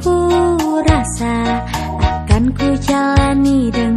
ku rasa akan ku jalani dengan